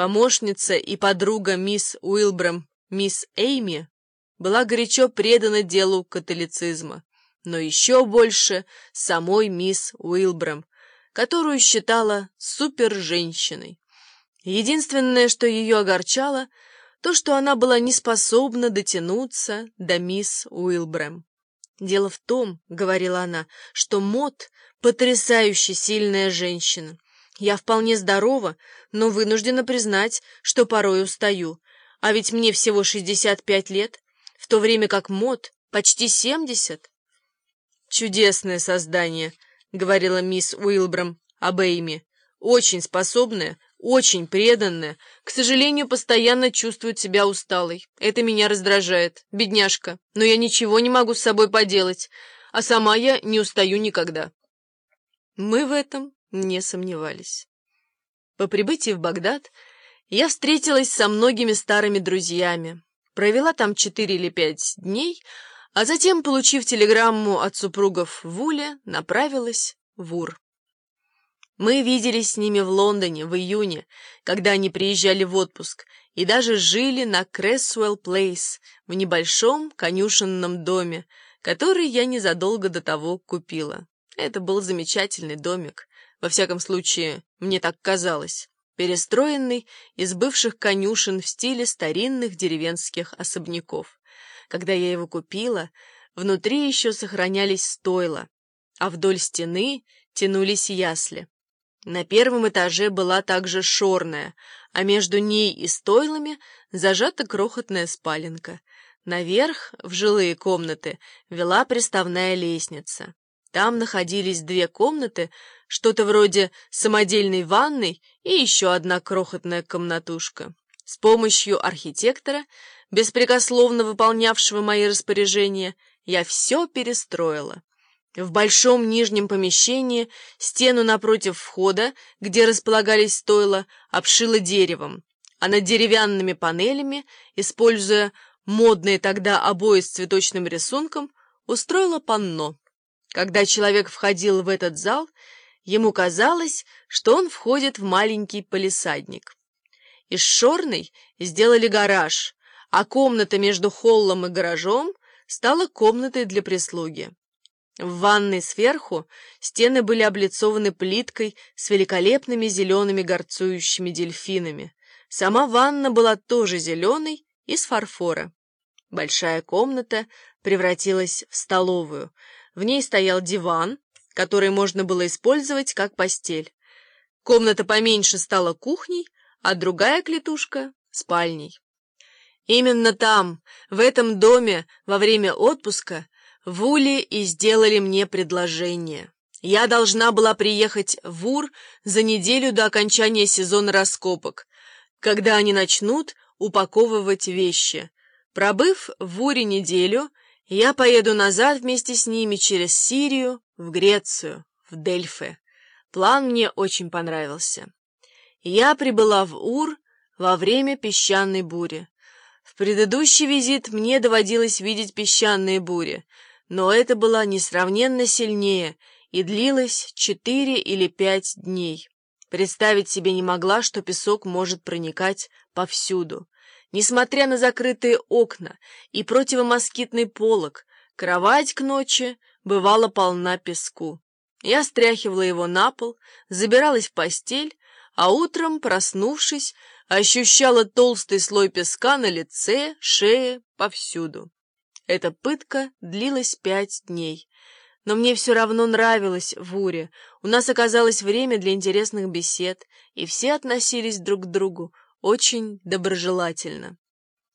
Помощница и подруга мисс Уилбрам, мисс Эйми, была горячо предана делу католицизма, но еще больше самой мисс Уилбрам, которую считала супер-женщиной. Единственное, что ее огорчало, то, что она была не способна дотянуться до мисс Уилбрэм. «Дело в том, — говорила она, — что Мот — потрясающе сильная женщина. Я вполне здорова, но вынуждена признать, что порой устаю. А ведь мне всего 65 лет, в то время как Мот почти 70. «Чудесное создание», — говорила мисс Уилбрам об Эйми. «Очень способная, очень преданная, к сожалению, постоянно чувствует себя усталой. Это меня раздражает, бедняжка, но я ничего не могу с собой поделать, а сама я не устаю никогда». Мы в этом не сомневались. По прибытии в Багдад я встретилась со многими старыми друзьями, провела там четыре или пять дней, а затем, получив телеграмму от супругов Вуля, направилась в Ур. Мы виделись с ними в Лондоне в июне, когда они приезжали в отпуск, и даже жили на Крессуэлл Плейс, в небольшом конюшенном доме, который я незадолго до того купила. Это был замечательный домик, во всяком случае, мне так казалось, перестроенный из бывших конюшен в стиле старинных деревенских особняков. Когда я его купила, внутри еще сохранялись стойла, а вдоль стены тянулись ясли. На первом этаже была также шорная, а между ней и стойлами зажата крохотная спаленка. Наверх, в жилые комнаты, вела приставная лестница. Там находились две комнаты, что-то вроде самодельной ванной и еще одна крохотная комнатушка. С помощью архитектора, беспрекословно выполнявшего мои распоряжения, я все перестроила. В большом нижнем помещении стену напротив входа, где располагались стойла, обшила деревом, а над деревянными панелями, используя модные тогда обои с цветочным рисунком, устроила панно. Когда человек входил в этот зал, ему казалось, что он входит в маленький полисадник. Из шорной сделали гараж, а комната между холлом и гаражом стала комнатой для прислуги. В ванной сверху стены были облицованы плиткой с великолепными зелеными горцующими дельфинами. Сама ванна была тоже зеленой, из фарфора. Большая комната превратилась в столовую — в ней стоял диван, который можно было использовать как постель. Комната поменьше стала кухней, а другая клетушка — спальней. Именно там, в этом доме, во время отпуска, в Уле и сделали мне предложение. Я должна была приехать в Ур за неделю до окончания сезона раскопок, когда они начнут упаковывать вещи. Пробыв в Уре неделю, я поеду назад вместе с ними через Сирию, в Грецию, в Дельфы. План мне очень понравился. Я прибыла в Ур во время песчаной бури. В предыдущий визит мне доводилось видеть песчаные бури, но это была несравненно сильнее и длилась четыре или пять дней. Представить себе не могла, что песок может проникать повсюду. Несмотря на закрытые окна и противомоскитный полог, кровать к ночи бывала полна песку. Я стряхивала его на пол, забиралась в постель, а утром, проснувшись, ощущала толстый слой песка на лице, шее, повсюду. Эта пытка длилась пять дней. Но мне все равно нравилось в Уре. У нас оказалось время для интересных бесед, и все относились друг к другу очень доброжелательно.